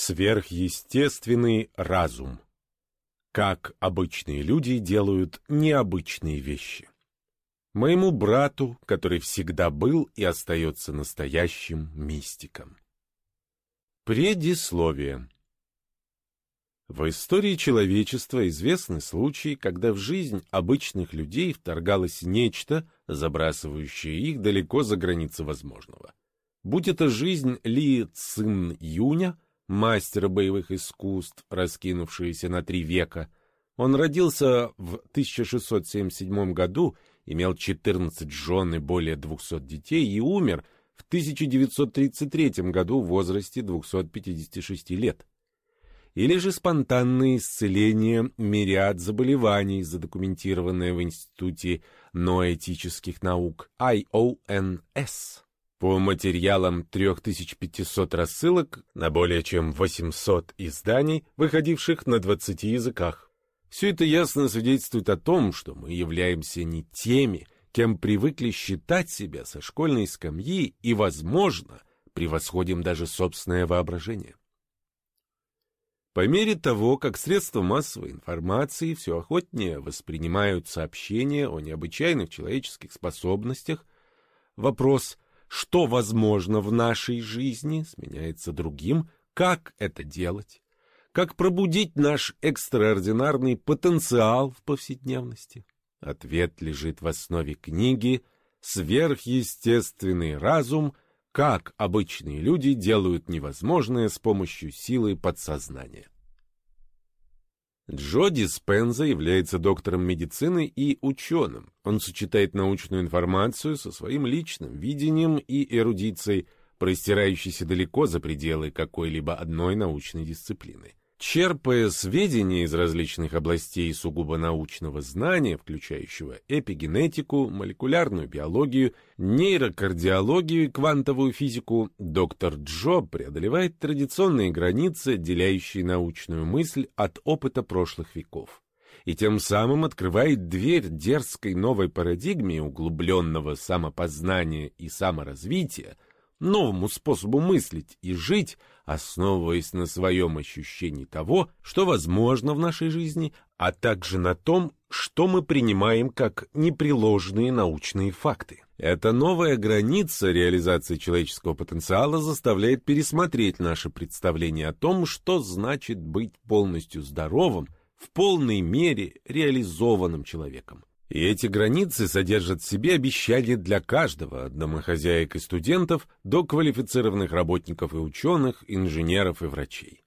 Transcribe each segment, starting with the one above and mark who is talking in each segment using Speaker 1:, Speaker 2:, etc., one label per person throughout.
Speaker 1: Сверхъестественный разум. Как обычные люди делают необычные вещи. Моему брату, который всегда был и остается настоящим мистиком. Предисловие. В истории человечества известны случаи, когда в жизнь обычных людей вторгалось нечто, забрасывающее их далеко за границы возможного. Будь это жизнь Ли Цин Юня – мастера боевых искусств, раскинувшиеся на три века. Он родился в 1677 году, имел 14 жен и более 200 детей и умер в 1933 году в возрасте 256 лет. Или же спонтанное исцеление мириад заболеваний, задокументированное в Институте ноэтических наук IONS. По материалам 3500 рассылок на более чем 800 изданий, выходивших на 20 языках. Все это ясно свидетельствует о том, что мы являемся не теми, кем привыкли считать себя со школьной скамьи и, возможно, превосходим даже собственное воображение. По мере того, как средства массовой информации все охотнее воспринимают сообщения о необычайных человеческих способностях, вопрос – что возможно в нашей жизни, сменяется другим, как это делать, как пробудить наш экстраординарный потенциал в повседневности. Ответ лежит в основе книги «Сверхъестественный разум. Как обычные люди делают невозможное с помощью силы подсознания». Джо Диспенза является доктором медицины и ученым. Он сочетает научную информацию со своим личным видением и эрудицией, простирающейся далеко за пределы какой-либо одной научной дисциплины. Черпая сведения из различных областей сугубо научного знания, включающего эпигенетику, молекулярную биологию, нейрокардиологию и квантовую физику, доктор Джо преодолевает традиционные границы, отделяющие научную мысль от опыта прошлых веков. И тем самым открывает дверь дерзкой новой парадигме углубленного самопознания и саморазвития, новому способу мыслить и жить, основываясь на своем ощущении того, что возможно в нашей жизни, а также на том, что мы принимаем как непреложные научные факты. Эта новая граница реализации человеческого потенциала заставляет пересмотреть наше представление о том, что значит быть полностью здоровым, в полной мере реализованным человеком. И эти границы содержат в себе обещания для каждого, от домохозяек и студентов до квалифицированных работников и ученых, инженеров и врачей.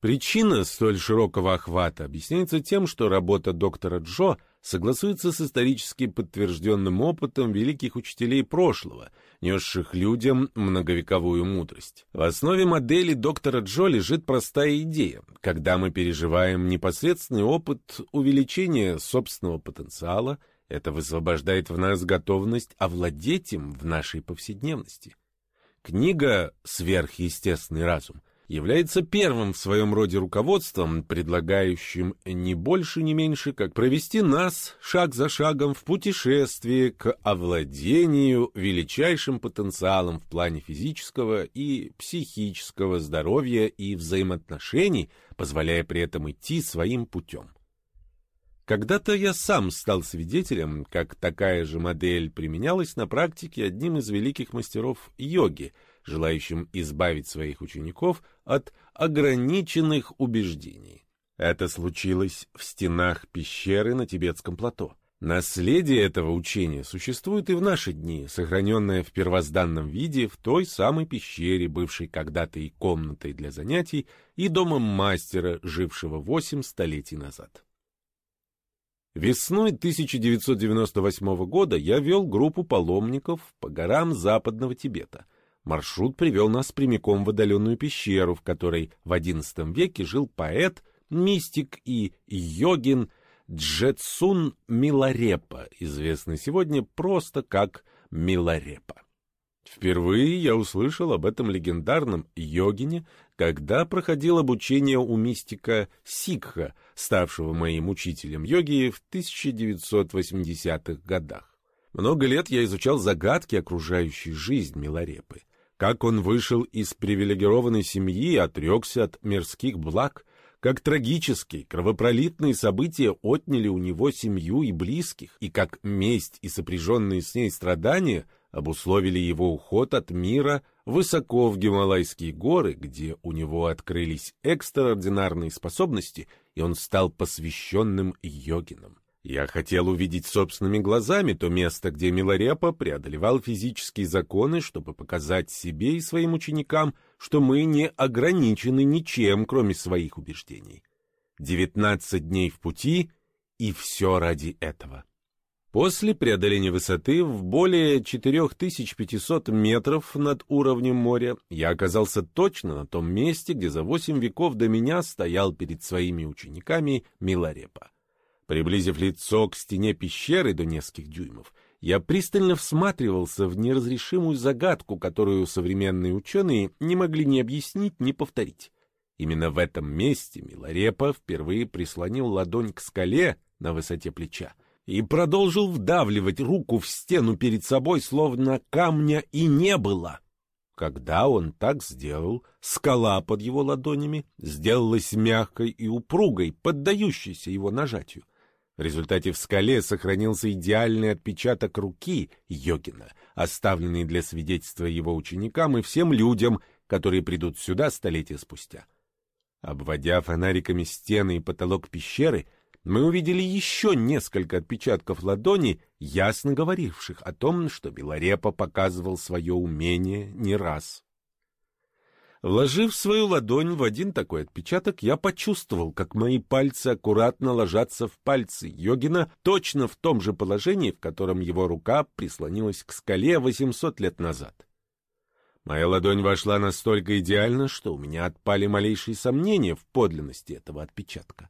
Speaker 1: Причина столь широкого охвата объясняется тем, что работа доктора Джо – согласуется с исторически подтвержденным опытом великих учителей прошлого, несших людям многовековую мудрость. В основе модели доктора Джо лежит простая идея. Когда мы переживаем непосредственный опыт увеличения собственного потенциала, это высвобождает в нас готовность овладеть им в нашей повседневности. Книга «Сверхъестественный разум» является первым в своем роде руководством, предлагающим не больше, не меньше, как провести нас шаг за шагом в путешествие к овладению величайшим потенциалом в плане физического и психического здоровья и взаимоотношений, позволяя при этом идти своим путем. Когда-то я сам стал свидетелем, как такая же модель применялась на практике одним из великих мастеров йоги, желающим избавить своих учеников от ограниченных убеждений. Это случилось в стенах пещеры на Тибетском плато. Наследие этого учения существует и в наши дни, сохраненное в первозданном виде в той самой пещере, бывшей когда-то и комнатой для занятий, и домом мастера, жившего восемь столетий назад. Весной 1998 года я вел группу паломников по горам западного Тибета. Маршрут привел нас прямиком в отдаленную пещеру, в которой в XI веке жил поэт, мистик и йогин Джетсун Миларепа, известный сегодня просто как Миларепа. Впервые я услышал об этом легендарном йогине, когда проходил обучение у мистика Сикха, ставшего моим учителем йоги в 1980-х годах. Много лет я изучал загадки окружающей жизнь Миларепы. Как он вышел из привилегированной семьи и отрекся от мирских благ, как трагические, кровопролитные события отняли у него семью и близких, и как месть и сопряженные с ней страдания обусловили его уход от мира высоко в Гималайские горы, где у него открылись экстраординарные способности, и он стал посвященным йогином. Я хотел увидеть собственными глазами то место, где Миларепа преодолевал физические законы, чтобы показать себе и своим ученикам, что мы не ограничены ничем, кроме своих убеждений. Девятнадцать дней в пути, и все ради этого. После преодоления высоты в более 4500 метров над уровнем моря я оказался точно на том месте, где за восемь веков до меня стоял перед своими учениками Миларепа. Приблизив лицо к стене пещеры до нескольких дюймов, я пристально всматривался в неразрешимую загадку, которую современные ученые не могли ни объяснить, ни повторить. Именно в этом месте Миларепа впервые прислонил ладонь к скале на высоте плеча и продолжил вдавливать руку в стену перед собой, словно камня и не было. Когда он так сделал, скала под его ладонями сделалась мягкой и упругой, поддающейся его нажатию. В результате в скале сохранился идеальный отпечаток руки йогина, оставленный для свидетельства его ученикам и всем людям, которые придут сюда столетия спустя. Обводя фонариками стены и потолок пещеры, мы увидели еще несколько отпечатков ладони, ясно говоривших о том, что Белорепа показывал свое умение не раз. Вложив свою ладонь в один такой отпечаток, я почувствовал, как мои пальцы аккуратно ложатся в пальцы йогина, точно в том же положении, в котором его рука прислонилась к скале 800 лет назад. Моя ладонь вошла настолько идеально, что у меня отпали малейшие сомнения в подлинности этого отпечатка.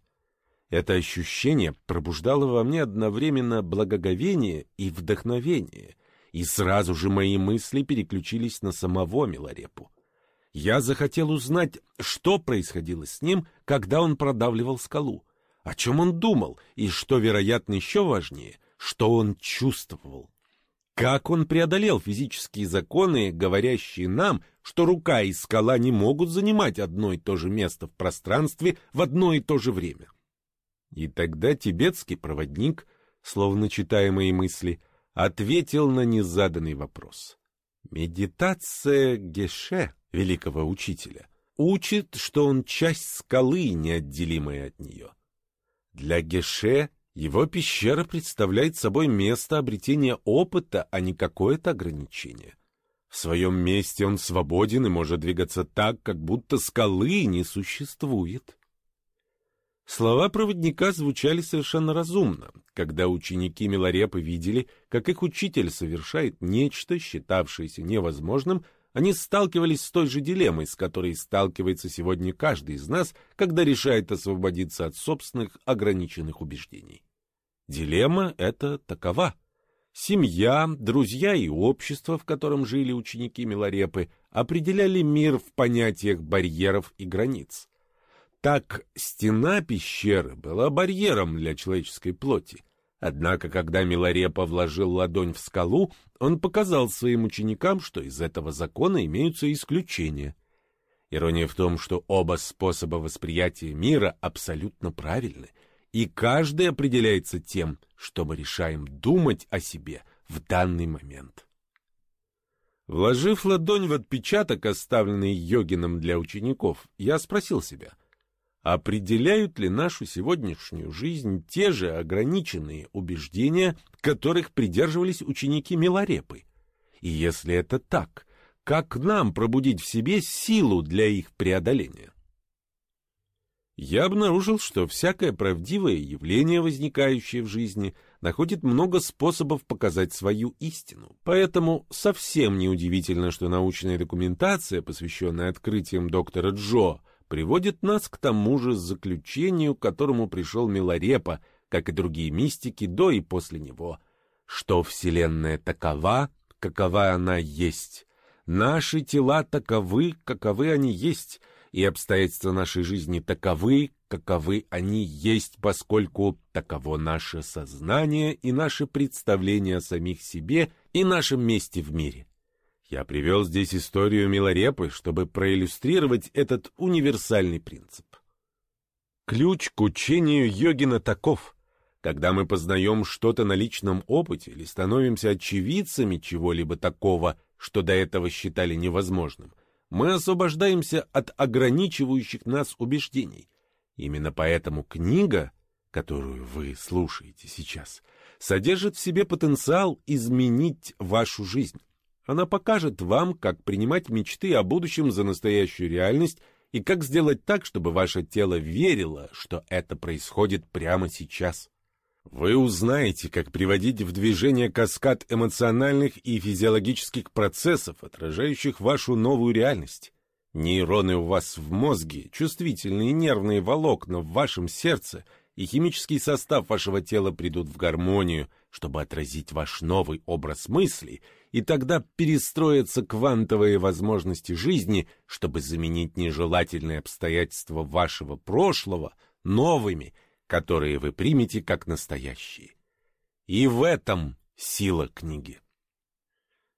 Speaker 1: Это ощущение пробуждало во мне одновременно благоговение и вдохновение, и сразу же мои мысли переключились на самого Миларепу. Я захотел узнать, что происходило с ним, когда он продавливал скалу, о чем он думал, и, что, вероятно, еще важнее, что он чувствовал. Как он преодолел физические законы, говорящие нам, что рука и скала не могут занимать одно и то же место в пространстве в одно и то же время? И тогда тибетский проводник, словно читая мои мысли, ответил на незаданный вопрос. Медитация Геше великого учителя, учит, что он часть скалы, неотделимая от нее. Для Геше его пещера представляет собой место обретения опыта, а не какое-то ограничение. В своем месте он свободен и может двигаться так, как будто скалы не существует. Слова проводника звучали совершенно разумно, когда ученики Миларепы видели, как их учитель совершает нечто, считавшееся невозможным, они сталкивались с той же дилеммой, с которой сталкивается сегодня каждый из нас, когда решает освободиться от собственных ограниченных убеждений. Дилемма эта такова. Семья, друзья и общество, в котором жили ученики Миларепы, определяли мир в понятиях барьеров и границ. Так стена пещеры была барьером для человеческой плоти, Однако, когда Миларепа вложил ладонь в скалу, он показал своим ученикам, что из этого закона имеются исключения. Ирония в том, что оба способа восприятия мира абсолютно правильны, и каждый определяется тем, что мы решаем думать о себе в данный момент. Вложив ладонь в отпечаток, оставленный йогином для учеников, я спросил себя — определяют ли нашу сегодняшнюю жизнь те же ограниченные убеждения, которых придерживались ученики Миларепы? И если это так, как нам пробудить в себе силу для их преодоления? Я обнаружил, что всякое правдивое явление, возникающее в жизни, находит много способов показать свою истину. Поэтому совсем неудивительно, что научная документация, посвященная открытиям доктора Джо, приводит нас к тому же заключению, к которому пришел Миларепа, как и другие мистики до и после него, что Вселенная такова, какова она есть, наши тела таковы, каковы они есть, и обстоятельства нашей жизни таковы, каковы они есть, поскольку таково наше сознание и наше представление о самих себе и нашем месте в мире. Я привел здесь историю Милорепы, чтобы проиллюстрировать этот универсальный принцип. Ключ к учению йогина таков. Когда мы познаем что-то на личном опыте или становимся очевидцами чего-либо такого, что до этого считали невозможным, мы освобождаемся от ограничивающих нас убеждений. Именно поэтому книга, которую вы слушаете сейчас, содержит в себе потенциал изменить вашу жизнь. Она покажет вам, как принимать мечты о будущем за настоящую реальность и как сделать так, чтобы ваше тело верило, что это происходит прямо сейчас. Вы узнаете, как приводить в движение каскад эмоциональных и физиологических процессов, отражающих вашу новую реальность. Нейроны у вас в мозге, чувствительные нервные волокна в вашем сердце и химический состав вашего тела придут в гармонию, чтобы отразить ваш новый образ мысли и тогда перестроятся квантовые возможности жизни, чтобы заменить нежелательные обстоятельства вашего прошлого новыми, которые вы примете как настоящие. И в этом сила книги.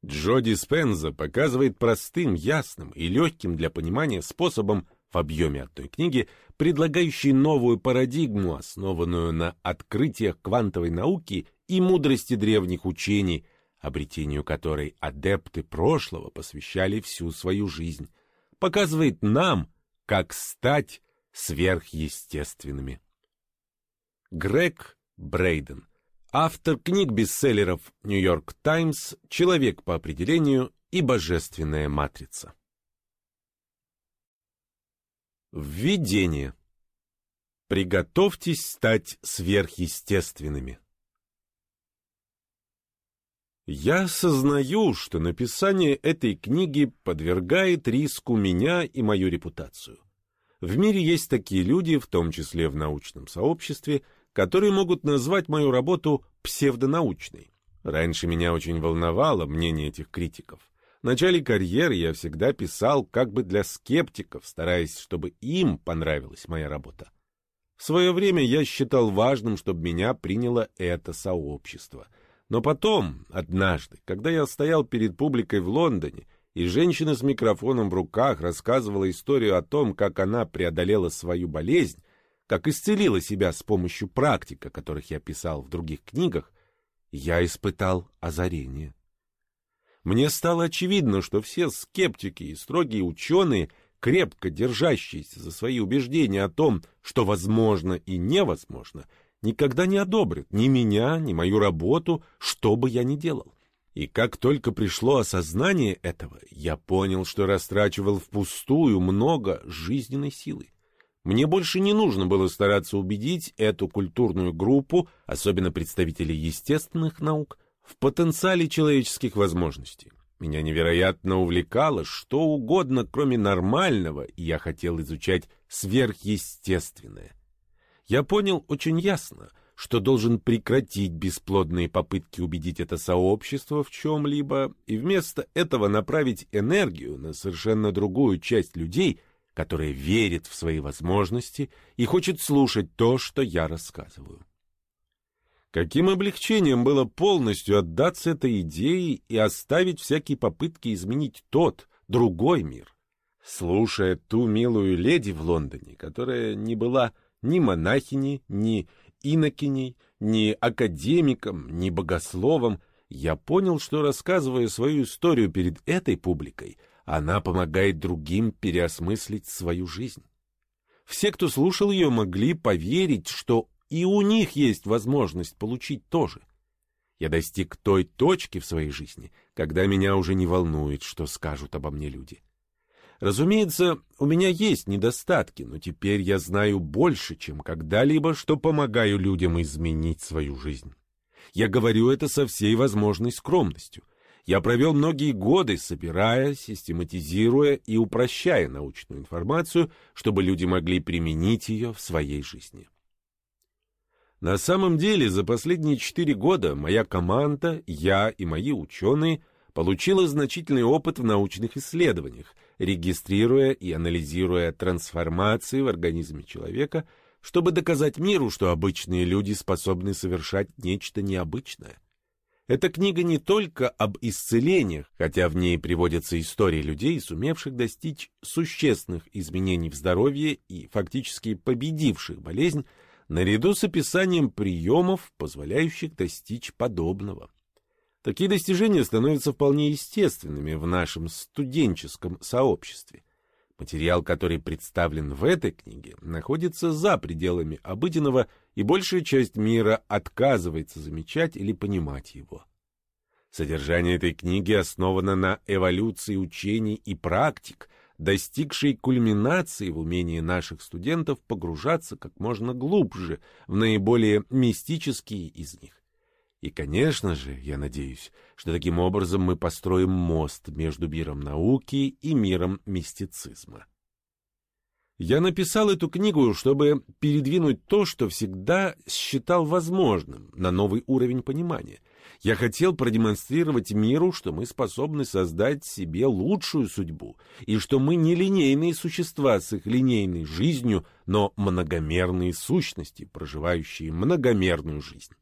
Speaker 1: Джо Диспенза показывает простым, ясным и легким для понимания способом в объеме одной книги, предлагающий новую парадигму, основанную на открытиях квантовой науки и мудрости древних учений – обретению которой адепты прошлого посвящали всю свою жизнь, показывает нам, как стать сверхъестественными. Грег Брейден, автор книг-бестселлеров «Нью-Йорк Таймс», «Человек по определению» и «Божественная матрица». Введение. Приготовьтесь стать сверхъестественными. Я осознаю, что написание этой книги подвергает риску меня и мою репутацию. В мире есть такие люди, в том числе в научном сообществе, которые могут назвать мою работу псевдонаучной. Раньше меня очень волновало мнение этих критиков. В начале карьеры я всегда писал как бы для скептиков, стараясь, чтобы им понравилась моя работа. В свое время я считал важным, чтобы меня приняло это сообщество — но потом, однажды, когда я стоял перед публикой в Лондоне, и женщина с микрофоном в руках рассказывала историю о том, как она преодолела свою болезнь, как исцелила себя с помощью практик, о которых я писал в других книгах, я испытал озарение. Мне стало очевидно, что все скептики и строгие ученые, крепко держащиеся за свои убеждения о том, что возможно и невозможно, никогда не одобрят ни меня, ни мою работу, что бы я ни делал. И как только пришло осознание этого, я понял, что растрачивал впустую много жизненной силы. Мне больше не нужно было стараться убедить эту культурную группу, особенно представителей естественных наук, в потенциале человеческих возможностей. Меня невероятно увлекало что угодно, кроме нормального, и я хотел изучать сверхъестественное я понял очень ясно, что должен прекратить бесплодные попытки убедить это сообщество в чем-либо и вместо этого направить энергию на совершенно другую часть людей, которая верит в свои возможности и хочет слушать то, что я рассказываю. Каким облегчением было полностью отдаться этой идее и оставить всякие попытки изменить тот, другой мир. Слушая ту милую леди в Лондоне, которая не была ни монахини, ни инокиней, ни академиком, ни богословом, я понял, что, рассказывая свою историю перед этой публикой, она помогает другим переосмыслить свою жизнь. Все, кто слушал ее, могли поверить, что и у них есть возможность получить то же. Я достиг той точки в своей жизни, когда меня уже не волнует, что скажут обо мне люди. Разумеется, у меня есть недостатки, но теперь я знаю больше, чем когда-либо, что помогаю людям изменить свою жизнь. Я говорю это со всей возможной скромностью. Я провел многие годы, собирая, систематизируя и упрощая научную информацию, чтобы люди могли применить ее в своей жизни. На самом деле, за последние четыре года моя команда, я и мои ученые получила значительный опыт в научных исследованиях – регистрируя и анализируя трансформации в организме человека, чтобы доказать миру, что обычные люди способны совершать нечто необычное. Эта книга не только об исцелениях, хотя в ней приводятся истории людей, сумевших достичь существенных изменений в здоровье и фактически победивших болезнь, наряду с описанием приемов, позволяющих достичь подобного. Такие достижения становятся вполне естественными в нашем студенческом сообществе. Материал, который представлен в этой книге, находится за пределами обыденного, и большая часть мира отказывается замечать или понимать его. Содержание этой книги основано на эволюции учений и практик, достигшей кульминации в умении наших студентов погружаться как можно глубже в наиболее мистические из них. И, конечно же, я надеюсь, что таким образом мы построим мост между миром науки и миром мистицизма. Я написал эту книгу, чтобы передвинуть то, что всегда считал возможным, на новый уровень понимания. Я хотел продемонстрировать миру, что мы способны создать себе лучшую судьбу, и что мы не линейные существа с их линейной жизнью, но многомерные сущности, проживающие многомерную жизнь.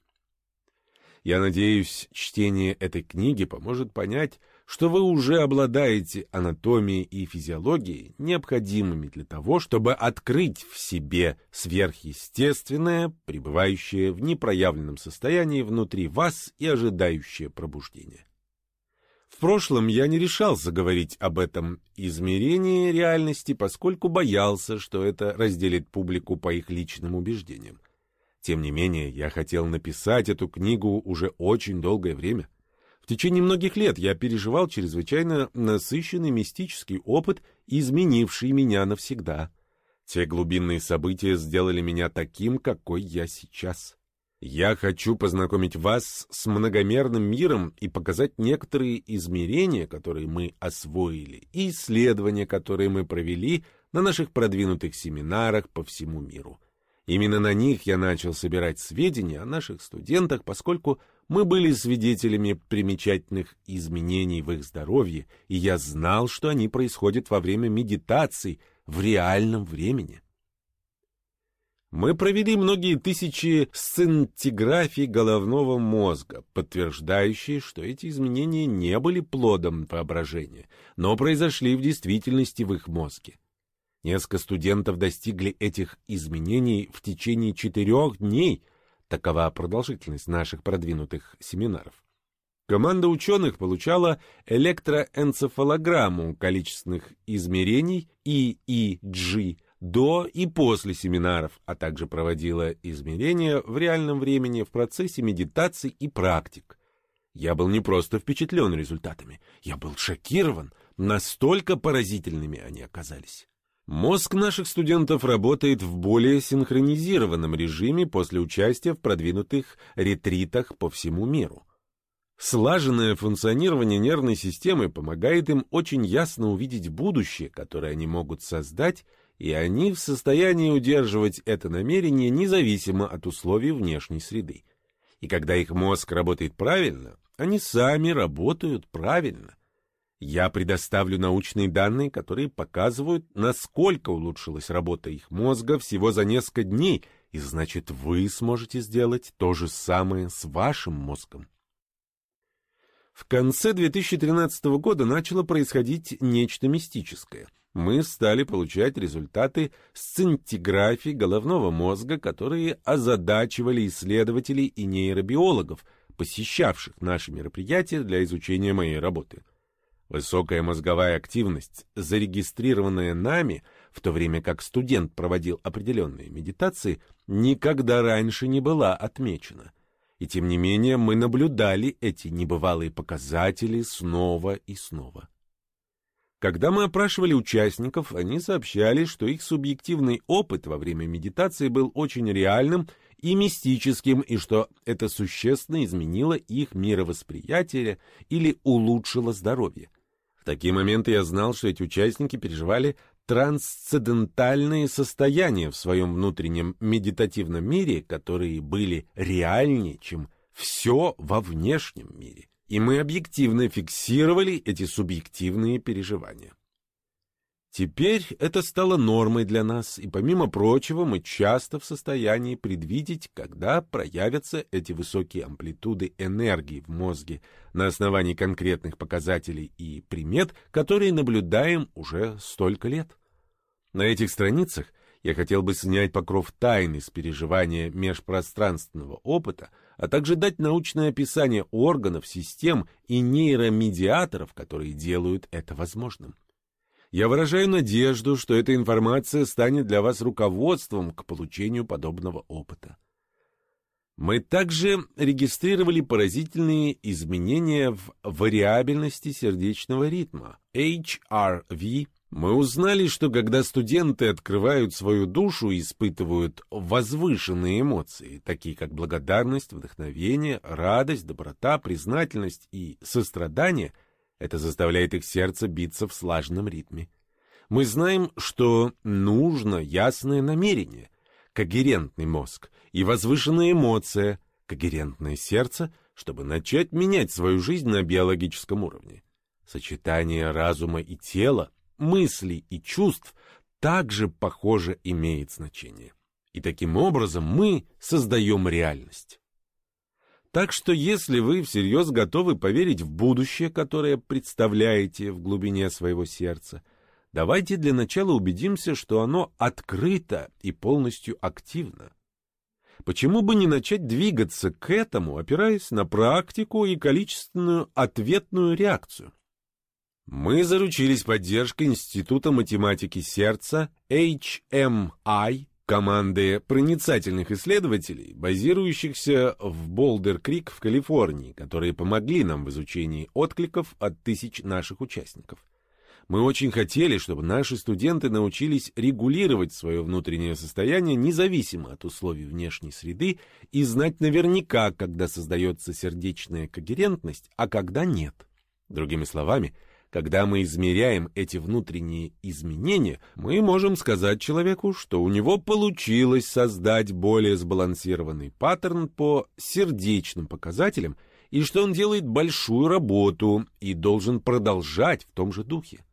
Speaker 1: Я надеюсь, чтение этой книги поможет понять, что вы уже обладаете анатомией и физиологией, необходимыми для того, чтобы открыть в себе сверхъестественное, пребывающее в непроявленном состоянии внутри вас и ожидающее пробуждения. В прошлом я не решался говорить об этом измерении реальности, поскольку боялся, что это разделит публику по их личным убеждениям. Тем не менее, я хотел написать эту книгу уже очень долгое время. В течение многих лет я переживал чрезвычайно насыщенный мистический опыт, изменивший меня навсегда. Те глубинные события сделали меня таким, какой я сейчас. Я хочу познакомить вас с многомерным миром и показать некоторые измерения, которые мы освоили, и исследования, которые мы провели на наших продвинутых семинарах по всему миру. Именно на них я начал собирать сведения о наших студентах, поскольку мы были свидетелями примечательных изменений в их здоровье, и я знал, что они происходят во время медитаций в реальном времени. Мы провели многие тысячи сцинтиграфий головного мозга, подтверждающие, что эти изменения не были плодом воображения, но произошли в действительности в их мозге. Несколько студентов достигли этих изменений в течение четырех дней. Такова продолжительность наших продвинутых семинаров. Команда ученых получала электроэнцефалограмму количественных измерений EEG до и после семинаров, а также проводила измерения в реальном времени в процессе медитаций и практик. Я был не просто впечатлен результатами, я был шокирован, настолько поразительными они оказались. Мозг наших студентов работает в более синхронизированном режиме после участия в продвинутых ретритах по всему миру. Слаженное функционирование нервной системы помогает им очень ясно увидеть будущее, которое они могут создать, и они в состоянии удерживать это намерение независимо от условий внешней среды. И когда их мозг работает правильно, они сами работают правильно – я предоставлю научные данные, которые показывают, насколько улучшилась работа их мозга всего за несколько дней, и значит, вы сможете сделать то же самое с вашим мозгом. В конце 2013 года начало происходить нечто мистическое. Мы стали получать результаты сцинтиграфии головного мозга, которые озадачивали исследователей и нейробиологов, посещавших наши мероприятия для изучения моей работы. Высокая мозговая активность, зарегистрированная нами, в то время как студент проводил определенные медитации, никогда раньше не была отмечена. И тем не менее мы наблюдали эти небывалые показатели снова и снова. Когда мы опрашивали участников, они сообщали, что их субъективный опыт во время медитации был очень реальным и мистическим, и что это существенно изменило их мировосприятие или улучшило здоровье. В такие моменты я знал, что эти участники переживали трансцендентальные состояния в своем внутреннем медитативном мире, которые были реальнее, чем все во внешнем мире. И мы объективно фиксировали эти субъективные переживания. Теперь это стало нормой для нас, и помимо прочего мы часто в состоянии предвидеть, когда проявятся эти высокие амплитуды энергии в мозге на основании конкретных показателей и примет, которые наблюдаем уже столько лет. На этих страницах я хотел бы снять покров тайны с переживания межпространственного опыта, а также дать научное описание органов, систем и нейромедиаторов, которые делают это возможным. Я выражаю надежду, что эта информация станет для вас руководством к получению подобного опыта. Мы также регистрировали поразительные изменения в вариабельности сердечного ритма, HRV. Мы узнали, что когда студенты открывают свою душу и испытывают возвышенные эмоции, такие как благодарность, вдохновение, радость, доброта, признательность и сострадание – это заставляет их сердце биться в слаженном ритме. Мы знаем, что нужно ясное намерение, когерентный мозг и возвышенная эмоция, когерентное сердце, чтобы начать менять свою жизнь на биологическом уровне. Сочетание разума и тела, мыслей и чувств также, похоже, имеет значение. И таким образом мы создаем реальность. Так что если вы всерьез готовы поверить в будущее, которое представляете в глубине своего сердца, давайте для начала убедимся, что оно открыто и полностью активно. Почему бы не начать двигаться к этому, опираясь на практику и количественную ответную реакцию? Мы заручились поддержкой Института математики сердца HMI команды проницательных исследователей, базирующихся в Болдер-Крик в Калифорнии, которые помогли нам в изучении откликов от тысяч наших участников. Мы очень хотели, чтобы наши студенты научились регулировать свое внутреннее состояние независимо от условий внешней среды и знать наверняка, когда создается сердечная когерентность, а когда нет. Другими словами, когда мы измеряем эти внутренние изменения, мы можем сказать человеку, что у него получилось создать более сбалансированный паттерн по сердечным показателям и что он делает большую работу и должен продолжать в том же духе.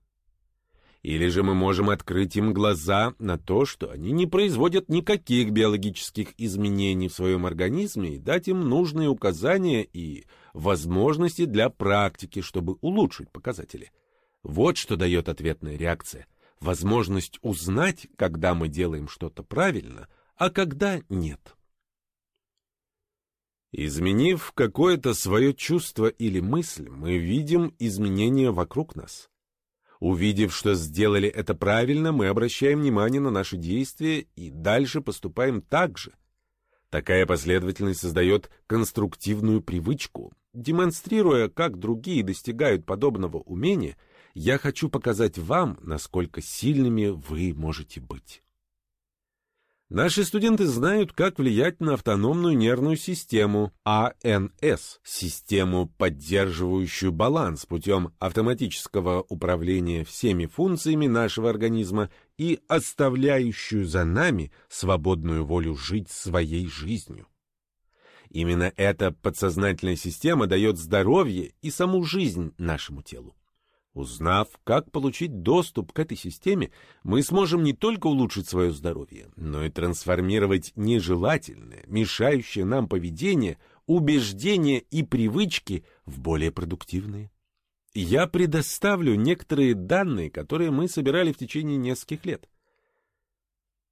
Speaker 1: Или же мы можем открыть им глаза на то, что они не производят никаких биологических изменений в своем организме и дать им нужные указания и возможности для практики, чтобы улучшить показатели. Вот что дает ответная реакция. Возможность узнать, когда мы делаем что-то правильно, а когда нет. Изменив какое-то свое чувство или мысль, мы видим изменения вокруг нас. Увидев, что сделали это правильно, мы обращаем внимание на наши действия и дальше поступаем так же. Такая последовательность создает конструктивную привычку. Демонстрируя, как другие достигают подобного умения, я хочу показать вам, насколько сильными вы можете быть. Наши студенты знают, как влиять на автономную нервную систему АНС, систему, поддерживающую баланс путем автоматического управления всеми функциями нашего организма и оставляющую за нами свободную волю жить своей жизнью. Именно эта подсознательная система дает здоровье и саму жизнь нашему телу. Узнав, как получить доступ к этой системе, мы сможем не только улучшить свое здоровье, но и трансформировать нежелательное, мешающее нам поведение, убеждения и привычки в более продуктивные. Я предоставлю некоторые данные, которые мы собирали в течение нескольких лет.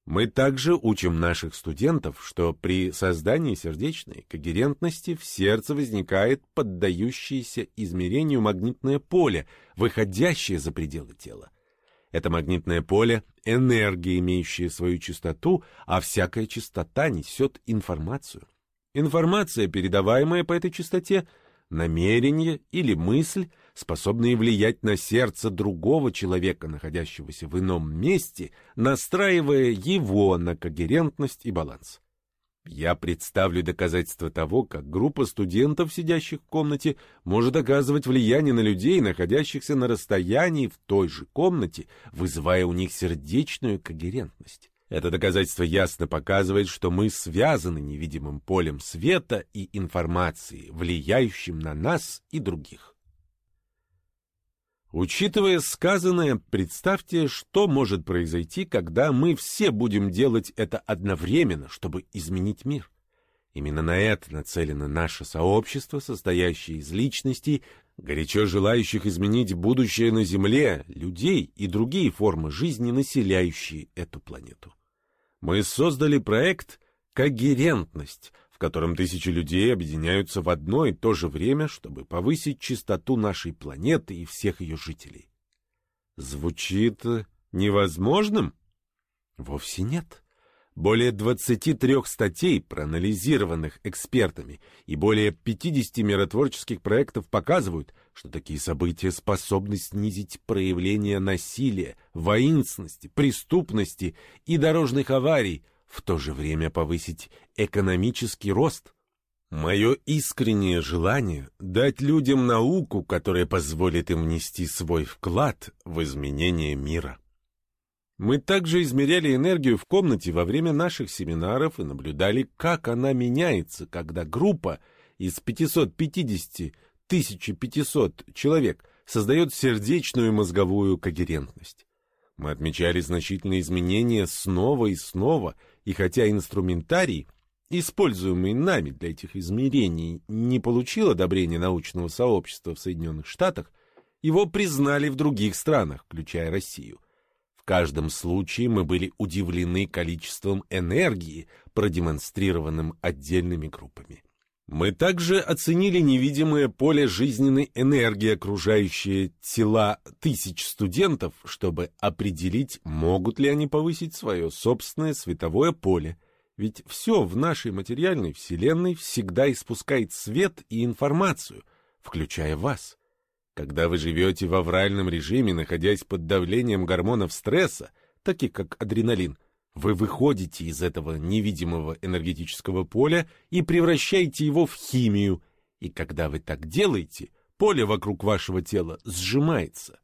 Speaker 1: Мы также учим наших студентов, что при создании сердечной когерентности в сердце возникает поддающееся измерению магнитное поле, выходящее за пределы тела. Это магнитное поле — энергия, имеющая свою частоту, а всякая частота несет информацию. Информация, передаваемая по этой частоте, намерение или мысль, способные влиять на сердце другого человека, находящегося в ином месте, настраивая его на когерентность и баланс. Я представлю доказательства того, как группа студентов, сидящих в комнате, может оказывать влияние на людей, находящихся на расстоянии в той же комнате, вызывая у них сердечную когерентность. Это доказательство ясно показывает, что мы связаны невидимым полем света и информации, влияющим на нас и других. Учитывая сказанное, представьте, что может произойти, когда мы все будем делать это одновременно, чтобы изменить мир. Именно на это нацелено наше сообщество, состоящее из личностей, горячо желающих изменить будущее на Земле, людей и другие формы жизни, населяющие эту планету. Мы создали проект «Когерентность», в котором тысячи людей объединяются в одно и то же время, чтобы повысить чистоту нашей планеты и всех ее жителей. Звучит невозможным? Вовсе нет. Более 23 статей, проанализированных экспертами, и более 50 миротворческих проектов показывают, что такие события способны снизить проявление насилия, воинственности, преступности и дорожных аварий, в то же время повысить экономический рост. Мое искреннее желание — дать людям науку, которая позволит им внести свой вклад в изменение мира. Мы также измеряли энергию в комнате во время наших семинаров и наблюдали, как она меняется, когда группа из 550 1500 человек создает сердечную мозговую когерентность. Мы отмечали значительные изменения снова и снова, и хотя инструментарий, используемый нами для этих измерений, не получил одобрения научного сообщества в Соединенных Штатах, его признали в других странах, включая Россию – каждом случае мы были удивлены количеством энергии, продемонстрированным отдельными группами. Мы также оценили невидимое поле жизненной энергии, окружающее тела тысяч студентов, чтобы определить, могут ли они повысить свое собственное световое поле. Ведь все в нашей материальной вселенной всегда испускает свет и информацию, включая вас. Когда вы живете в авральном режиме, находясь под давлением гормонов стресса, таких как адреналин, вы выходите из этого невидимого энергетического поля и превращаете его в химию, и когда вы так делаете, поле вокруг вашего тела сжимается.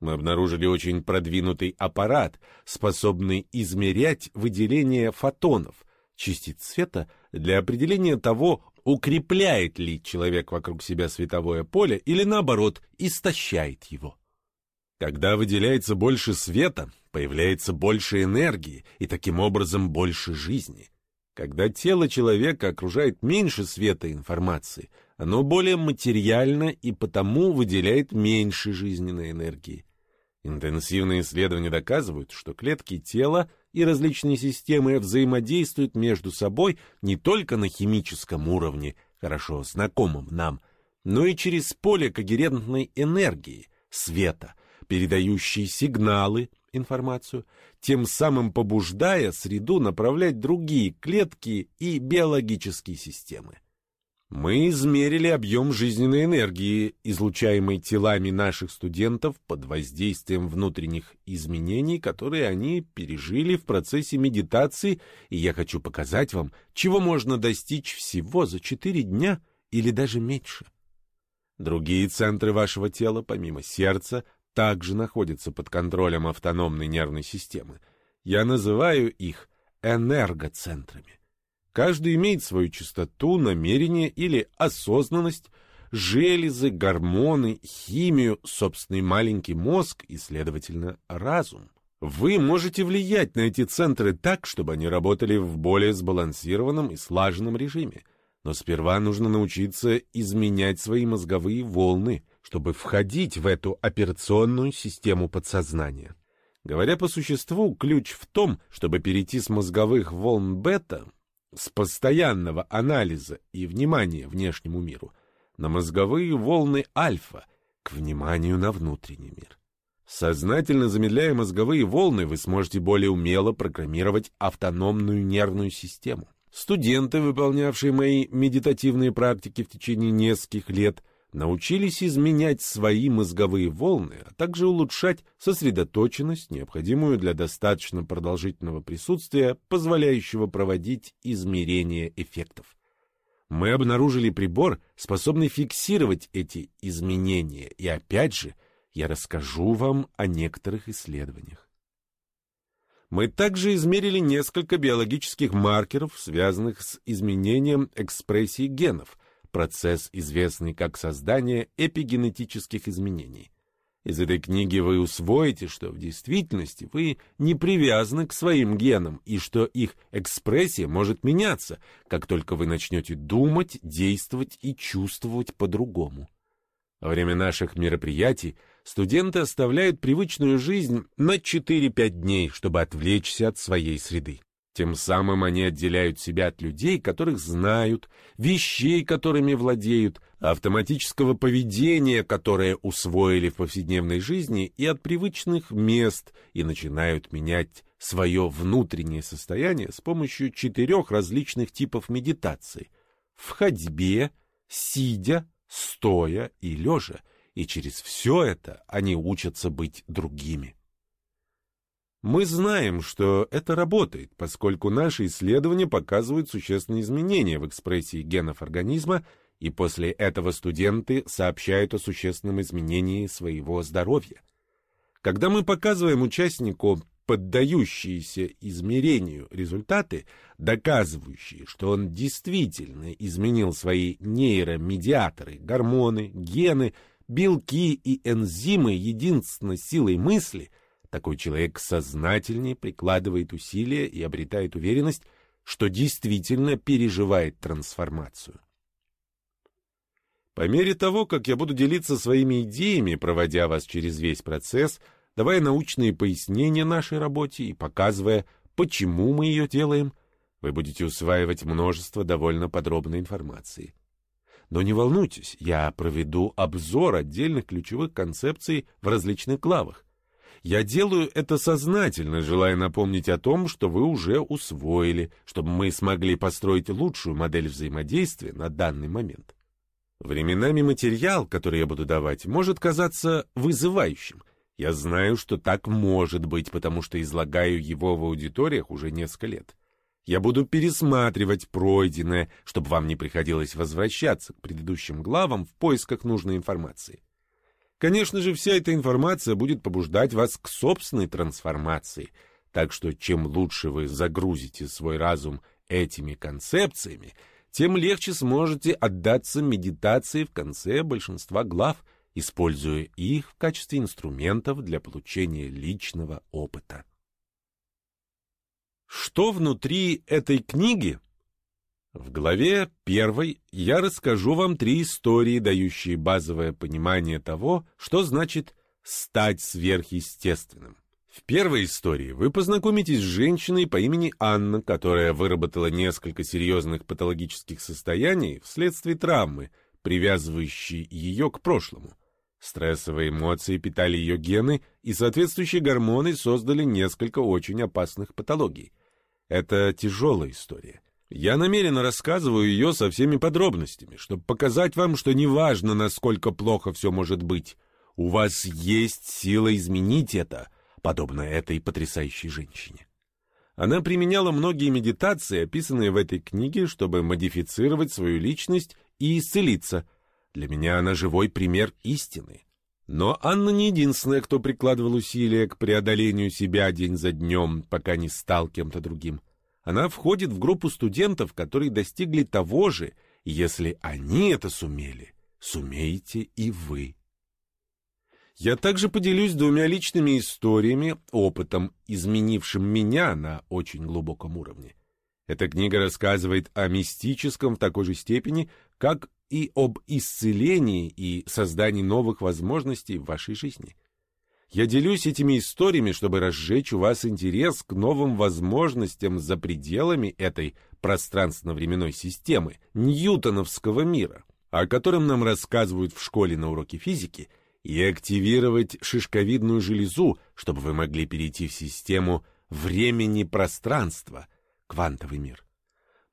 Speaker 1: Мы обнаружили очень продвинутый аппарат, способный измерять выделение фотонов, частиц света, для определения того, укрепляет ли человек вокруг себя световое поле или наоборот истощает его. Когда выделяется больше света, появляется больше энергии и таким образом больше жизни. Когда тело человека окружает меньше света и информации, оно более материально и потому выделяет меньше жизненной энергии. Интенсивные исследования доказывают, что клетки тела и различные системы взаимодействуют между собой не только на химическом уровне, хорошо знакомом нам, но и через поле когерентной энергии, света, передающие сигналы, информацию, тем самым побуждая среду направлять другие клетки и биологические системы. Мы измерили объем жизненной энергии, излучаемой телами наших студентов под воздействием внутренних изменений, которые они пережили в процессе медитации, и я хочу показать вам, чего можно достичь всего за 4 дня или даже меньше. Другие центры вашего тела, помимо сердца, также находятся под контролем автономной нервной системы. Я называю их энергоцентрами. Каждый имеет свою частоту, намерение или осознанность, железы, гормоны, химию, собственный маленький мозг и, следовательно, разум. Вы можете влиять на эти центры так, чтобы они работали в более сбалансированном и слаженном режиме. Но сперва нужно научиться изменять свои мозговые волны, чтобы входить в эту операционную систему подсознания. Говоря по существу, ключ в том, чтобы перейти с мозговых волн бета с постоянного анализа и внимания внешнему миру на мозговые волны альфа к вниманию на внутренний мир. Сознательно замедляя мозговые волны, вы сможете более умело программировать автономную нервную систему. Студенты, выполнявшие мои медитативные практики в течение нескольких лет, научились изменять свои мозговые волны, а также улучшать сосредоточенность, необходимую для достаточно продолжительного присутствия, позволяющего проводить измерения эффектов. Мы обнаружили прибор, способный фиксировать эти изменения, и опять же, я расскажу вам о некоторых исследованиях. Мы также измерили несколько биологических маркеров, связанных с изменением экспрессии генов – процесс, известный как создание эпигенетических изменений. Из этой книги вы усвоите, что в действительности вы не привязаны к своим генам и что их экспрессия может меняться, как только вы начнете думать, действовать и чувствовать по-другому. Во время наших мероприятий студенты оставляют привычную жизнь на 4-5 дней, чтобы отвлечься от своей среды. Тем самым они отделяют себя от людей, которых знают, вещей, которыми владеют, автоматического поведения, которое усвоили в повседневной жизни, и от привычных мест, и начинают менять свое внутреннее состояние с помощью четырех различных типов медитации – в ходьбе, сидя, стоя и лежа, и через все это они учатся быть другими. Мы знаем, что это работает, поскольку наши исследования показывают существенные изменения в экспрессии генов организма, и после этого студенты сообщают о существенном изменении своего здоровья. Когда мы показываем участнику поддающиеся измерению результаты, доказывающие, что он действительно изменил свои нейромедиаторы, гормоны, гены, белки и энзимы единственно силой мысли – такой человек сознательнее прикладывает усилия и обретает уверенность, что действительно переживает трансформацию. По мере того, как я буду делиться своими идеями, проводя вас через весь процесс, давая научные пояснения нашей работе и показывая, почему мы ее делаем, вы будете усваивать множество довольно подробной информации. Но не волнуйтесь, я проведу обзор отдельных ключевых концепций в различных главах. Я делаю это сознательно, желая напомнить о том, что вы уже усвоили, чтобы мы смогли построить лучшую модель взаимодействия на данный момент. Временами материал, который я буду давать, может казаться вызывающим. Я знаю, что так может быть, потому что излагаю его в аудиториях уже несколько лет. Я буду пересматривать пройденное, чтобы вам не приходилось возвращаться к предыдущим главам в поисках нужной информации. Конечно же, вся эта информация будет побуждать вас к собственной трансформации, так что чем лучше вы загрузите свой разум этими концепциями, тем легче сможете отдаться медитации в конце большинства глав, используя их в качестве инструментов для получения личного опыта. Что внутри этой книги? В главе первой я расскажу вам три истории, дающие базовое понимание того, что значит «стать сверхъестественным». В первой истории вы познакомитесь с женщиной по имени Анна, которая выработала несколько серьезных патологических состояний вследствие травмы, привязывающей ее к прошлому. Стрессовые эмоции питали ее гены, и соответствующие гормоны создали несколько очень опасных патологий. Это тяжелая история. Я намеренно рассказываю ее со всеми подробностями, чтобы показать вам, что неважно, насколько плохо все может быть, у вас есть сила изменить это, подобно этой потрясающей женщине. Она применяла многие медитации, описанные в этой книге, чтобы модифицировать свою личность и исцелиться. Для меня она живой пример истины. Но Анна не единственная, кто прикладывал усилия к преодолению себя день за днем, пока не стал кем-то другим. Она входит в группу студентов, которые достигли того же, если они это сумели, сумеете и вы. Я также поделюсь двумя личными историями, опытом, изменившим меня на очень глубоком уровне. Эта книга рассказывает о мистическом в такой же степени, как и об исцелении и создании новых возможностей в вашей жизни. Я делюсь этими историями, чтобы разжечь у вас интерес к новым возможностям за пределами этой пространственно-временной системы, ньютоновского мира, о котором нам рассказывают в школе на уроке физики, и активировать шишковидную железу, чтобы вы могли перейти в систему времени-пространства, квантовый мир.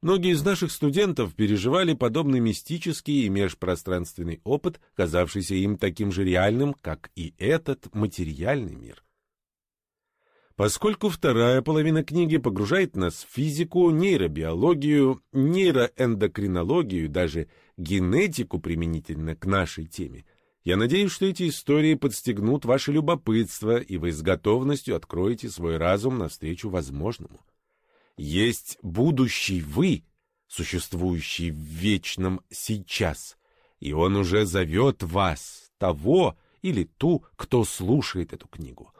Speaker 1: Многие из наших студентов переживали подобный мистический и межпространственный опыт, казавшийся им таким же реальным, как и этот материальный мир. Поскольку вторая половина книги погружает нас в физику, нейробиологию, нейроэндокринологию, даже генетику применительно к нашей теме, я надеюсь, что эти истории подстегнут ваше любопытство, и вы с готовностью откроете свой разум навстречу возможному есть будущий вы, существующий в вечном сейчас, и он уже зовет вас, того, или ту, кто слушает эту книгу.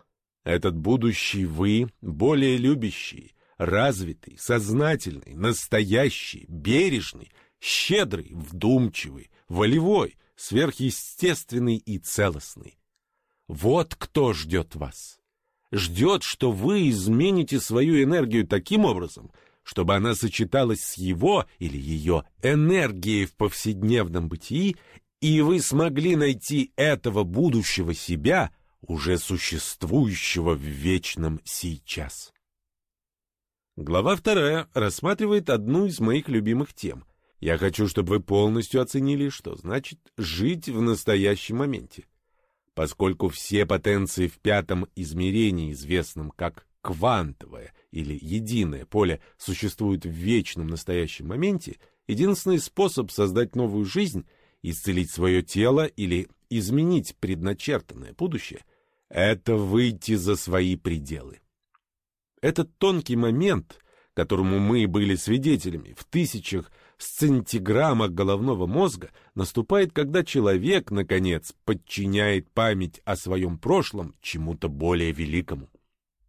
Speaker 1: Этот будущий вы более любящий, развитый, сознательный, настоящий, бережный, щедрый, вдумчивый, волевой, сверхъестественный и целостный. Вот кто ждет вас. Ждет, что вы измените свою энергию таким образом, чтобы она сочеталась с его или ее энергией в повседневном бытии, и вы смогли найти этого будущего себя, уже существующего в вечном сейчас. Глава вторая рассматривает одну из моих любимых тем. Я хочу, чтобы вы полностью оценили, что значит жить в настоящем моменте. Поскольку все потенции в пятом измерении, известном как квантовое или единое поле, существуют в вечном настоящем моменте, единственный способ создать новую жизнь, исцелить свое тело или изменить предначертанное будущее – это выйти за свои пределы. Этот тонкий момент, которому мы были свидетелями в тысячах сцентиграммах головного мозга, наступает, когда человек, наконец, подчиняет память о своем прошлом чему-то более великому.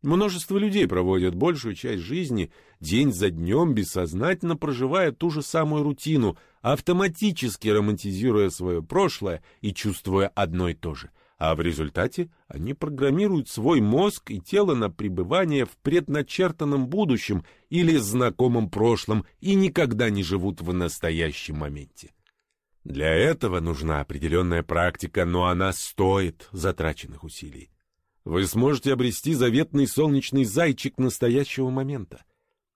Speaker 1: Множество людей проводят большую часть жизни день за днем, бессознательно проживая ту же самую рутину, автоматически романтизируя свое прошлое и чувствуя одно и то же. А в результате они программируют свой мозг и тело на пребывание в предначертанном будущем или знакомом прошлом и никогда не живут в настоящем моменте. Для этого нужна определенная практика, но она стоит затраченных усилий вы сможете обрести заветный солнечный зайчик настоящего момента.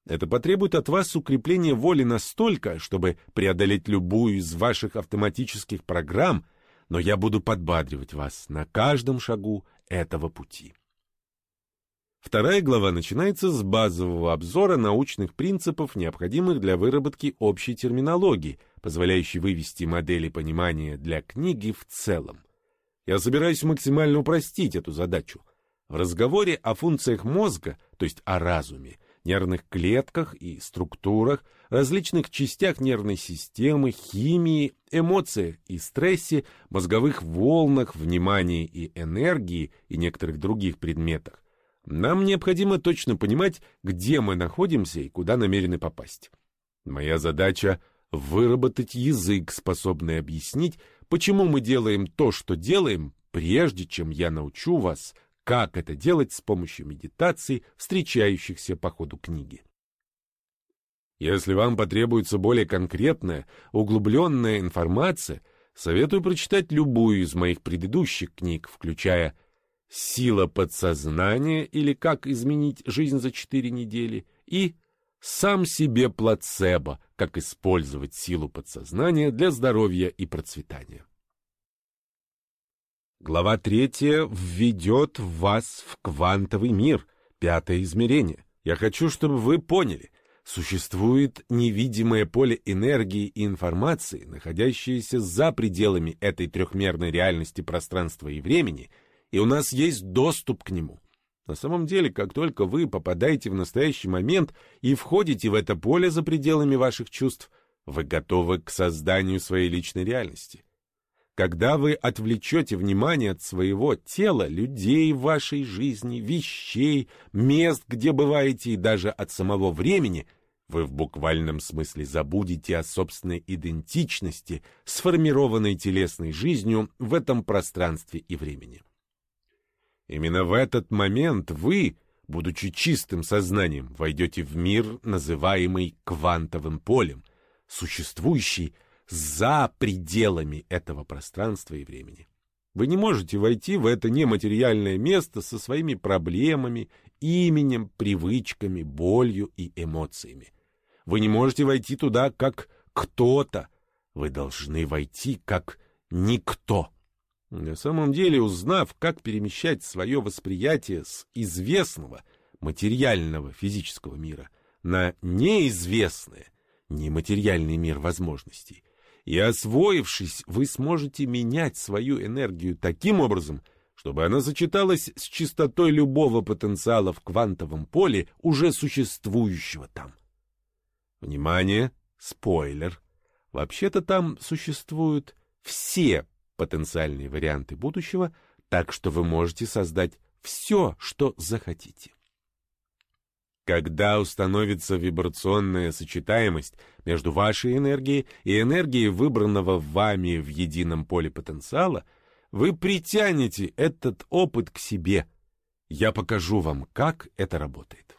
Speaker 1: Это потребует от вас укрепления воли настолько, чтобы преодолеть любую из ваших автоматических программ, но я буду подбадривать вас на каждом шагу этого пути. Вторая глава начинается с базового обзора научных принципов, необходимых для выработки общей терминологии, позволяющей вывести модели понимания для книги в целом. Я собираюсь максимально упростить эту задачу. В разговоре о функциях мозга, то есть о разуме, нервных клетках и структурах, различных частях нервной системы, химии, эмоциях и стрессе, мозговых волнах, внимании и энергии и некоторых других предметах, нам необходимо точно понимать, где мы находимся и куда намерены попасть. Моя задача — выработать язык, способный объяснить, почему мы делаем то, что делаем, прежде чем я научу вас, как это делать с помощью медитаций, встречающихся по ходу книги. Если вам потребуется более конкретная, углубленная информация, советую прочитать любую из моих предыдущих книг, включая «Сила подсознания» или «Как изменить жизнь за четыре недели» и «Сам себе плацебо. Как использовать силу подсознания для здоровья и процветания». Глава третья введет вас в квантовый мир, пятое измерение. Я хочу, чтобы вы поняли, существует невидимое поле энергии и информации, находящееся за пределами этой трехмерной реальности пространства и времени, и у нас есть доступ к нему. На самом деле, как только вы попадаете в настоящий момент и входите в это поле за пределами ваших чувств, вы готовы к созданию своей личной реальности. Когда вы отвлечете внимание от своего тела, людей в вашей жизни, вещей, мест, где бываете, и даже от самого времени, вы в буквальном смысле забудете о собственной идентичности, сформированной телесной жизнью в этом пространстве и времени. Именно в этот момент вы, будучи чистым сознанием, войдете в мир, называемый квантовым полем, существующий за пределами этого пространства и времени. Вы не можете войти в это нематериальное место со своими проблемами, именем, привычками, болью и эмоциями. Вы не можете войти туда как кто-то. Вы должны войти как никто. На самом деле, узнав, как перемещать свое восприятие с известного, материального физического мира на неизвестное, нематериальный мир возможностей, и освоившись, вы сможете менять свою энергию таким образом, чтобы она сочеталась с чистотой любого потенциала в квантовом поле, уже существующего там. Внимание, спойлер. Вообще-то там существуют все потенциальные варианты будущего, так что вы можете создать все, что захотите. Когда установится вибрационная сочетаемость между вашей энергией и энергией выбранного вами в едином поле потенциала, вы притянете этот опыт к себе. Я покажу вам, как это работает.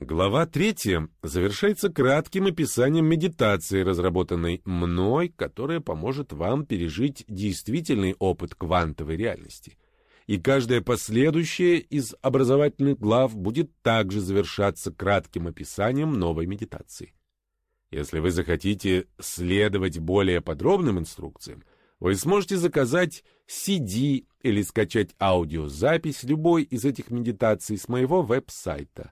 Speaker 1: Глава третья завершается кратким описанием медитации, разработанной мной, которая поможет вам пережить действительный опыт квантовой реальности – и каждая последующая из образовательных глав будет также завершаться кратким описанием новой медитации. Если вы захотите следовать более подробным инструкциям, вы сможете заказать CD или скачать аудиозапись любой из этих медитаций с моего веб-сайта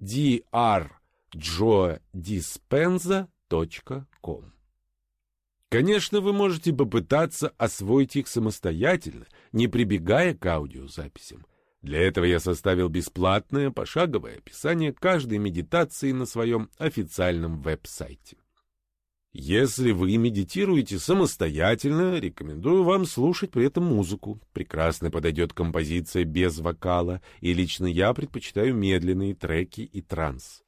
Speaker 1: drjoedispenza.com. Конечно, вы можете попытаться освоить их самостоятельно, не прибегая к аудиозаписям. Для этого я составил бесплатное пошаговое описание каждой медитации на своем официальном веб-сайте. Если вы медитируете самостоятельно, рекомендую вам слушать при этом музыку. Прекрасно подойдет композиция без вокала, и лично я предпочитаю медленные треки и транс.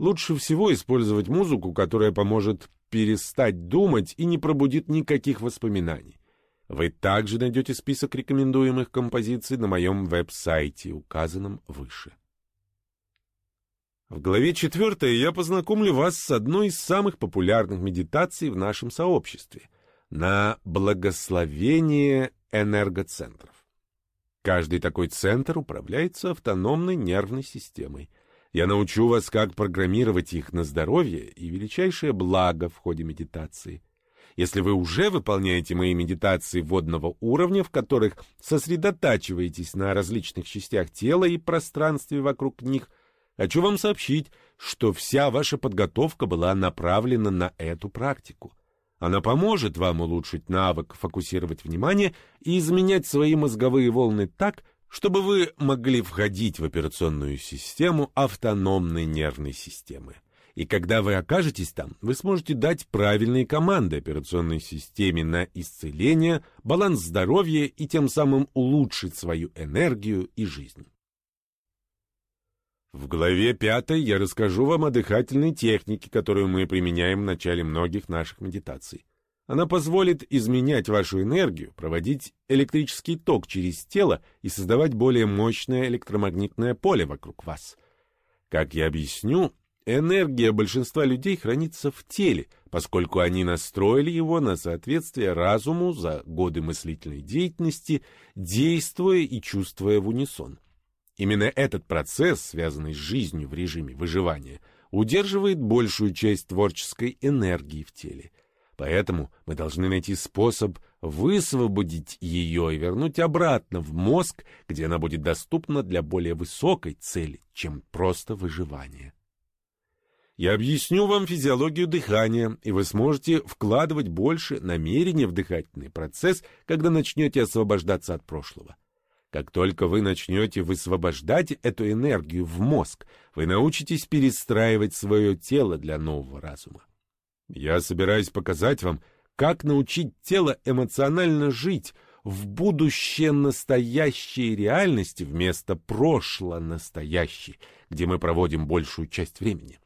Speaker 1: Лучше всего использовать музыку, которая поможет перестать думать и не пробудит никаких воспоминаний. Вы также найдете список рекомендуемых композиций на моем веб-сайте, указанном выше. В главе 4 я познакомлю вас с одной из самых популярных медитаций в нашем сообществе – на благословение энергоцентров. Каждый такой центр управляется автономной нервной системой – я научу вас, как программировать их на здоровье и величайшее благо в ходе медитации. Если вы уже выполняете мои медитации водного уровня, в которых сосредотачиваетесь на различных частях тела и пространстве вокруг них, хочу вам сообщить, что вся ваша подготовка была направлена на эту практику. Она поможет вам улучшить навык фокусировать внимание и изменять свои мозговые волны так, чтобы вы могли входить в операционную систему автономной нервной системы. И когда вы окажетесь там, вы сможете дать правильные команды операционной системе на исцеление, баланс здоровья и тем самым улучшить свою энергию и жизнь. В главе пятой я расскажу вам о дыхательной технике, которую мы применяем в начале многих наших медитаций. Она позволит изменять вашу энергию, проводить электрический ток через тело и создавать более мощное электромагнитное поле вокруг вас. Как я объясню, энергия большинства людей хранится в теле, поскольку они настроили его на соответствие разуму за годы мыслительной деятельности, действуя и чувствуя в унисон. Именно этот процесс, связанный с жизнью в режиме выживания, удерживает большую часть творческой энергии в теле – Поэтому мы должны найти способ высвободить ее и вернуть обратно в мозг, где она будет доступна для более высокой цели, чем просто выживание. Я объясню вам физиологию дыхания, и вы сможете вкладывать больше намерения в дыхательный процесс, когда начнете освобождаться от прошлого. Как только вы начнете высвобождать эту энергию в мозг, вы научитесь перестраивать свое тело для нового разума. Я собираюсь показать вам, как научить тело эмоционально жить в будущее настоящей реальности вместо прошлого настоящей, где мы проводим большую часть времени.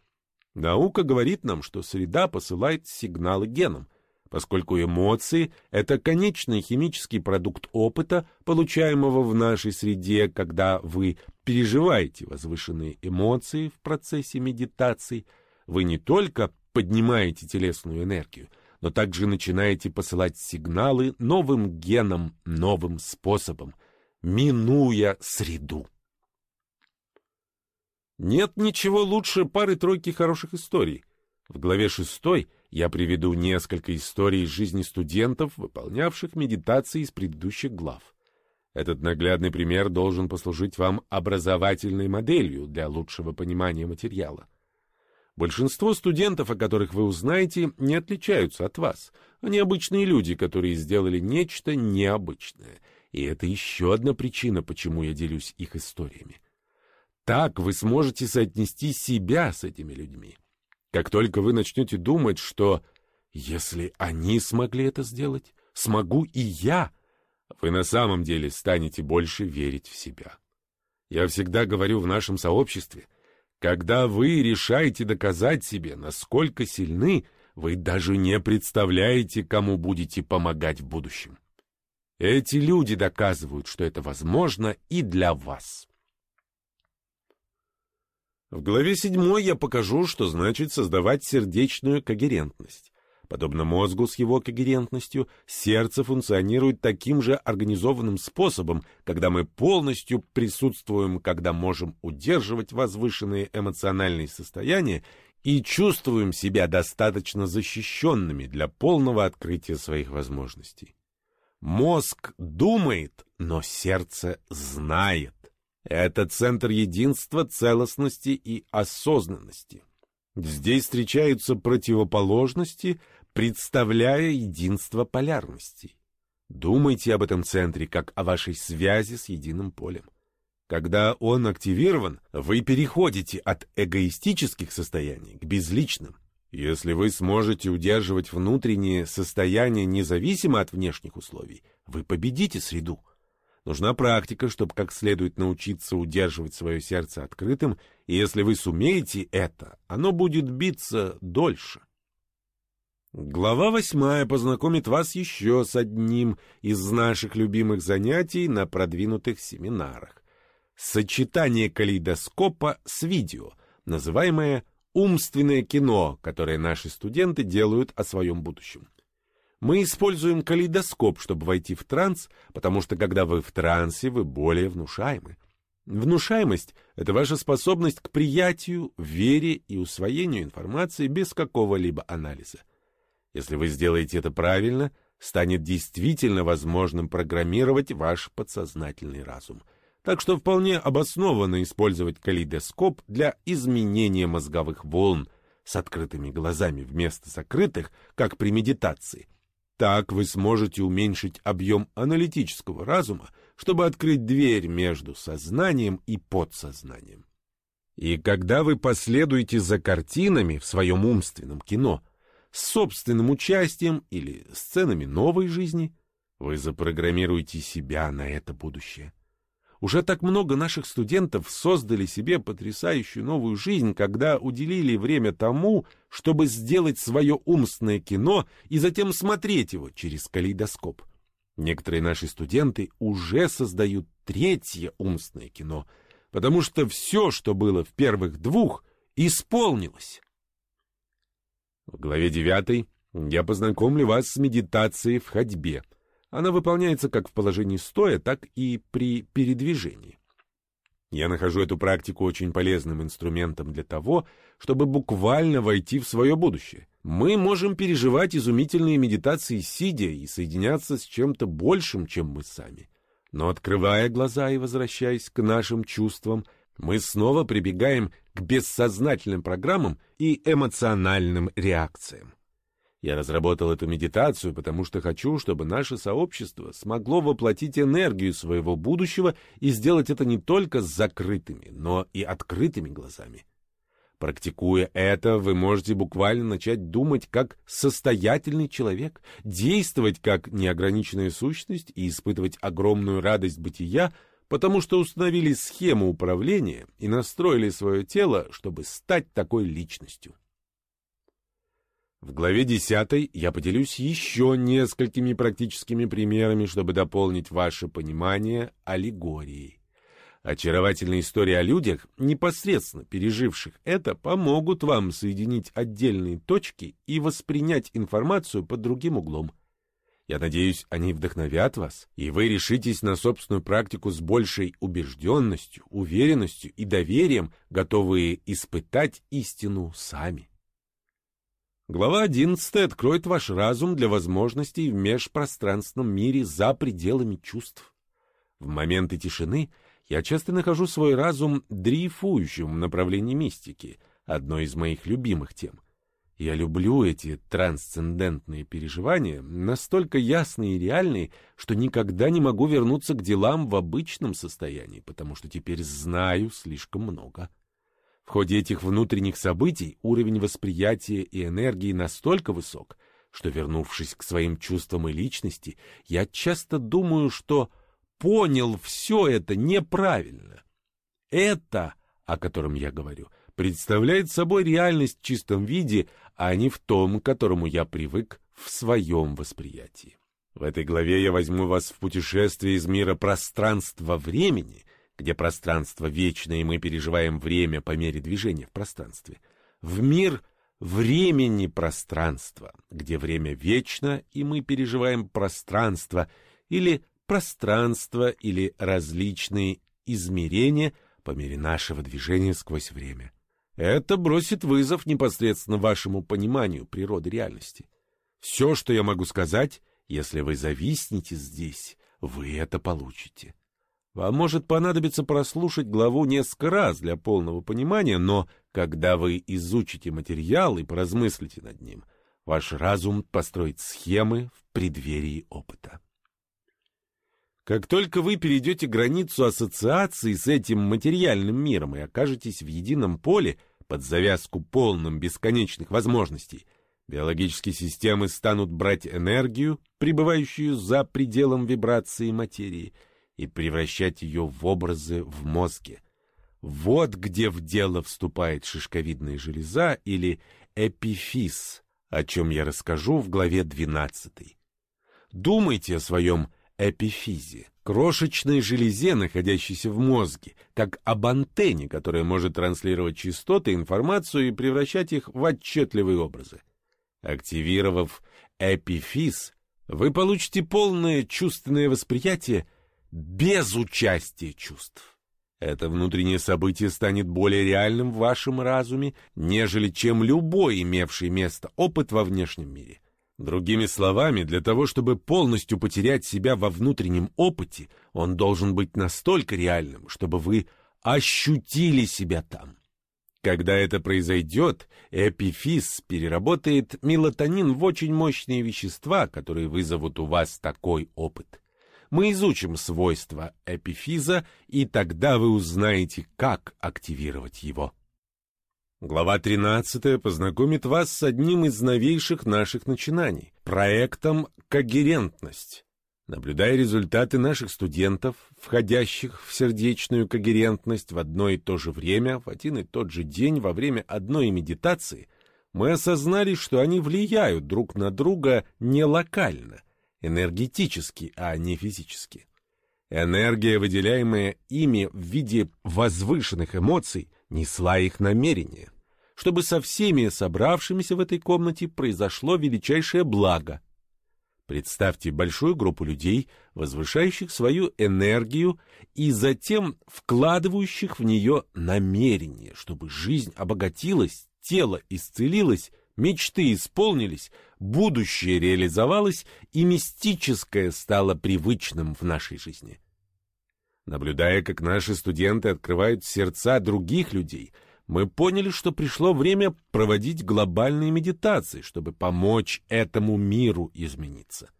Speaker 1: Наука говорит нам, что среда посылает сигналы генам, поскольку эмоции — это конечный химический продукт опыта, получаемого в нашей среде, когда вы переживаете возвышенные эмоции в процессе медитации, вы не только поднимаете телесную энергию, но также начинаете посылать сигналы новым генам, новым способом, минуя среду. Нет ничего лучше пары-тройки хороших историй. В главе шестой я приведу несколько историй из жизни студентов, выполнявших медитации из предыдущих глав. Этот наглядный пример должен послужить вам образовательной моделью для лучшего понимания материала. Большинство студентов, о которых вы узнаете, не отличаются от вас. Они обычные люди, которые сделали нечто необычное. И это еще одна причина, почему я делюсь их историями. Так вы сможете соотнести себя с этими людьми. Как только вы начнете думать, что если они смогли это сделать, смогу и я, вы на самом деле станете больше верить в себя. Я всегда говорю в нашем сообществе, когда вы решаете доказать себе, насколько сильны, вы даже не представляете, кому будете помогать в будущем. Эти люди доказывают, что это возможно и для вас. В главе 7 я покажу, что значит создавать сердечную когерентность. Подобно мозгу с его когерентностью, сердце функционирует таким же организованным способом, когда мы полностью присутствуем, когда можем удерживать возвышенные эмоциональные состояния и чувствуем себя достаточно защищенными для полного открытия своих возможностей. Мозг думает, но сердце знает. Это центр единства, целостности и осознанности. Здесь встречаются противоположности, представляя единство полярностей. Думайте об этом центре как о вашей связи с единым полем. Когда он активирован, вы переходите от эгоистических состояний к безличным. Если вы сможете удерживать внутреннее состояние независимо от внешних условий, вы победите среду. Нужна практика, чтобы как следует научиться удерживать свое сердце открытым, и если вы сумеете это, оно будет биться дольше. Глава восьмая познакомит вас еще с одним из наших любимых занятий на продвинутых семинарах. Сочетание калейдоскопа с видео, называемое «умственное кино», которое наши студенты делают о своем будущем. Мы используем калейдоскоп, чтобы войти в транс, потому что когда вы в трансе, вы более внушаемы. Внушаемость — это ваша способность к приятию, вере и усвоению информации без какого-либо анализа. Если вы сделаете это правильно, станет действительно возможным программировать ваш подсознательный разум. Так что вполне обоснованно использовать калейдоскоп для изменения мозговых волн с открытыми глазами вместо закрытых, как при медитации. Так вы сможете уменьшить объем аналитического разума, чтобы открыть дверь между сознанием и подсознанием. И когда вы последуете за картинами в своем умственном кино – с собственным участием или сценами новой жизни, вы запрограммируете себя на это будущее. Уже так много наших студентов создали себе потрясающую новую жизнь, когда уделили время тому, чтобы сделать свое умственное кино и затем смотреть его через калейдоскоп. Некоторые наши студенты уже создают третье умственное кино, потому что все, что было в первых двух, исполнилось. В главе 9 я познакомлю вас с медитацией в ходьбе. Она выполняется как в положении стоя, так и при передвижении. Я нахожу эту практику очень полезным инструментом для того, чтобы буквально войти в свое будущее. Мы можем переживать изумительные медитации сидя и соединяться с чем-то большим, чем мы сами. Но открывая глаза и возвращаясь к нашим чувствам – мы снова прибегаем к бессознательным программам и эмоциональным реакциям. Я разработал эту медитацию, потому что хочу, чтобы наше сообщество смогло воплотить энергию своего будущего и сделать это не только с закрытыми, но и открытыми глазами. Практикуя это, вы можете буквально начать думать как состоятельный человек, действовать как неограниченная сущность и испытывать огромную радость бытия, потому что установили схему управления и настроили свое тело, чтобы стать такой личностью. В главе 10 я поделюсь еще несколькими практическими примерами, чтобы дополнить ваше понимание аллегории. Очаровательные истории о людях, непосредственно переживших это, помогут вам соединить отдельные точки и воспринять информацию под другим углом – я надеюсь, они вдохновят вас, и вы решитесь на собственную практику с большей убежденностью, уверенностью и доверием, готовые испытать истину сами. Глава 11 откроет ваш разум для возможностей в межпространственном мире за пределами чувств. В моменты тишины я часто нахожу свой разум дрейфующим в направлении мистики, одной из моих любимых тем — я люблю эти трансцендентные переживания, настолько ясные и реальные, что никогда не могу вернуться к делам в обычном состоянии, потому что теперь знаю слишком много. В ходе этих внутренних событий уровень восприятия и энергии настолько высок, что, вернувшись к своим чувствам и личности, я часто думаю, что понял все это неправильно. Это, о котором я говорю, представляет собой реальность в чистом виде, а не в том, к которому я привык в своем восприятии. В этой главе я возьму вас в путешествие из мира пространства-времени, где пространство вечное, и мы переживаем время по мере движения в пространстве, в мир времени-пространства, где время вечно, и мы переживаем пространство, или пространство, или различные измерения по мере нашего движения сквозь время. Это бросит вызов непосредственно вашему пониманию природы реальности. Все, что я могу сказать, если вы зависнете здесь, вы это получите. Вам может понадобиться прослушать главу несколько раз для полного понимания, но когда вы изучите материал и поразмыслите над ним, ваш разум построит схемы в преддверии опыта. Как только вы перейдете границу ассоциации с этим материальным миром и окажетесь в едином поле под завязку полным бесконечных возможностей – Биологические системы станут брать энергию, пребывающую за пределом вибрации материи, и превращать ее в образы в мозге. Вот где в дело вступает шишковидная железа или эпифиз, о чем я расскажу в главе 12. Думайте о своем эпифизе, крошечной железе, находящейся в мозге, как об антенне, которая может транслировать частоты, информацию и превращать их в отчетливые образы. Активировав эпифиз, вы получите полное чувственное восприятие без участия чувств. Это внутреннее событие станет более реальным в вашем разуме, нежели чем любой имевший место опыт во внешнем мире. Другими словами, для того, чтобы полностью потерять себя во внутреннем опыте, он должен быть настолько реальным, чтобы вы ощутили себя там. Когда это произойдет, эпифиз переработает мелатонин в очень мощные вещества, которые вызовут у вас такой опыт. Мы изучим свойства эпифиза, и тогда вы узнаете, как активировать его. Глава 13 познакомит вас с одним из новейших наших начинаний – проектом «Когерентность». Наблюдая результаты наших студентов, входящих в сердечную когерентность в одно и то же время, в один и тот же день, во время одной медитации, мы осознали, что они влияют друг на друга не локально, энергетически, а не физически. Энергия, выделяемая ими в виде возвышенных эмоций, несла их намерение, чтобы со всеми собравшимися в этой комнате произошло величайшее благо – Представьте большую группу людей, возвышающих свою энергию и затем вкладывающих в нее намерение, чтобы жизнь обогатилась, тело исцелилось, мечты исполнились, будущее реализовалось и мистическое стало привычным в нашей жизни. Наблюдая, как наши студенты открывают сердца других людей – мы поняли, что пришло время проводить глобальные медитации, чтобы помочь этому миру измениться.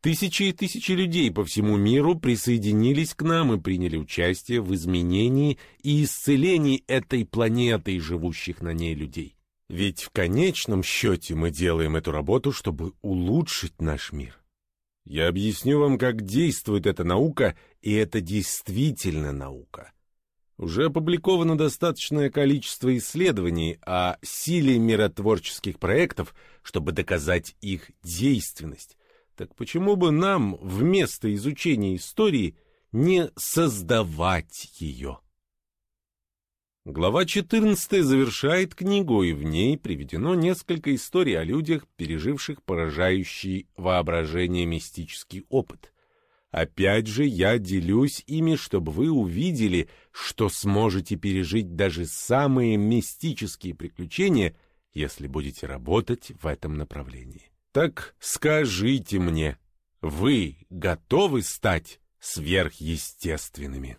Speaker 1: Тысячи и тысячи людей по всему миру присоединились к нам и приняли участие в изменении и исцелении этой планеты и живущих на ней людей. Ведь в конечном счете мы делаем эту работу, чтобы улучшить наш мир. Я объясню вам, как действует эта наука, и это действительно наука. Уже опубликовано достаточное количество исследований о силе миротворческих проектов, чтобы доказать их действенность. Так почему бы нам вместо изучения истории не создавать ее? Глава 14 завершает книгу, и в ней приведено несколько историй о людях, переживших поражающий воображение мистический опыт. Опять же, я делюсь ими, чтобы вы увидели, что сможете пережить даже самые мистические приключения, если будете работать в этом направлении. Так скажите мне, вы готовы стать сверхъестественными?